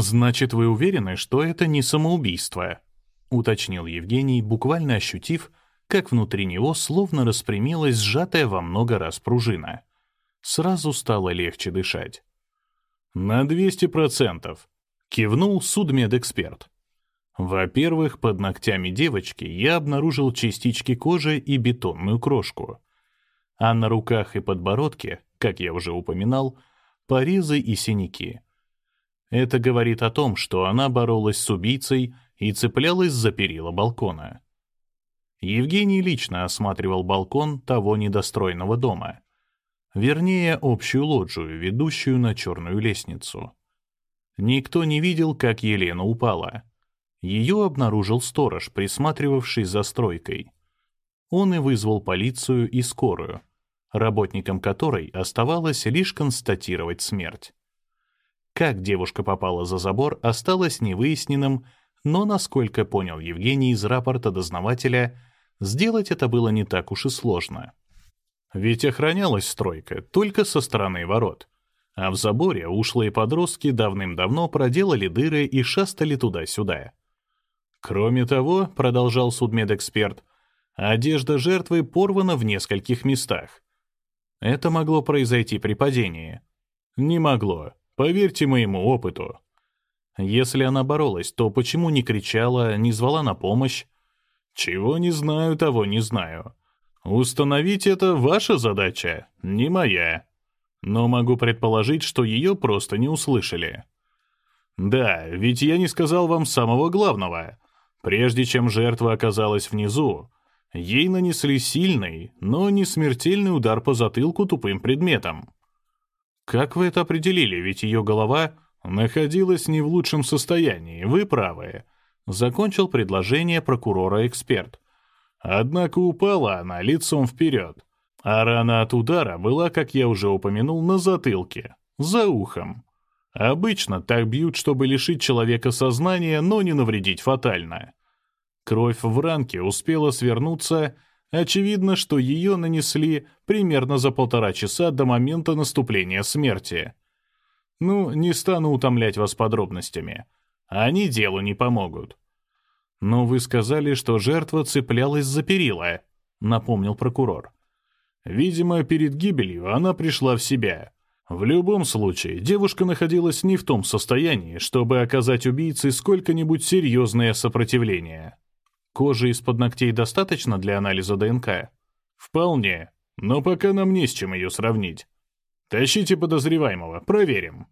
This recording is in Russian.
«Значит, вы уверены, что это не самоубийство?» — уточнил Евгений, буквально ощутив, как внутри него словно распрямилась сжатая во много раз пружина. Сразу стало легче дышать. «На 200%, — кивнул судмедэксперт. Во-первых, под ногтями девочки я обнаружил частички кожи и бетонную крошку. А на руках и подбородке, как я уже упоминал, порезы и синяки. Это говорит о том, что она боролась с убийцей и цеплялась за перила балкона. Евгений лично осматривал балкон того недостроенного дома. Вернее, общую лоджию, ведущую на черную лестницу. Никто не видел, как Елена упала. Ее обнаружил сторож, присматривавший за стройкой. Он и вызвал полицию и скорую, работникам которой оставалось лишь констатировать смерть. Как девушка попала за забор, осталось невыясненным, но, насколько понял Евгений из рапорта дознавателя, сделать это было не так уж и сложно. Ведь охранялась стройка только со стороны ворот — а в заборе ушлые подростки давным-давно проделали дыры и шастали туда-сюда. Кроме того, продолжал судмедэксперт, одежда жертвы порвана в нескольких местах. Это могло произойти при падении. Не могло, поверьте моему опыту. Если она боролась, то почему не кричала, не звала на помощь? Чего не знаю, того не знаю. Установить это ваша задача, не моя но могу предположить, что ее просто не услышали. Да, ведь я не сказал вам самого главного. Прежде чем жертва оказалась внизу, ей нанесли сильный, но не смертельный удар по затылку тупым предметом. Как вы это определили, ведь ее голова находилась не в лучшем состоянии, вы правы. Закончил предложение прокурора-эксперт. Однако упала она лицом вперед. А рана от удара была, как я уже упомянул, на затылке, за ухом. Обычно так бьют, чтобы лишить человека сознания, но не навредить фатально. Кровь в ранке успела свернуться, очевидно, что ее нанесли примерно за полтора часа до момента наступления смерти. Ну, не стану утомлять вас подробностями. Они делу не помогут. Но вы сказали, что жертва цеплялась за перила, напомнил прокурор. Видимо, перед гибелью она пришла в себя. В любом случае, девушка находилась не в том состоянии, чтобы оказать убийце сколько-нибудь серьезное сопротивление. Кожи из-под ногтей достаточно для анализа ДНК? Вполне, но пока нам не с чем ее сравнить. Тащите подозреваемого, проверим.